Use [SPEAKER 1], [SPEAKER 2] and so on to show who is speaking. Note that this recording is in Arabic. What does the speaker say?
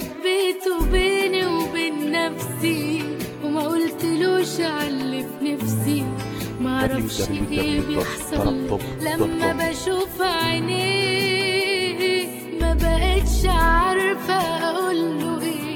[SPEAKER 1] حبيته بيني وبين نفسي وما قلتلوش علي في نفسي معرفش إيه بيحصل. لما بشوف عينيه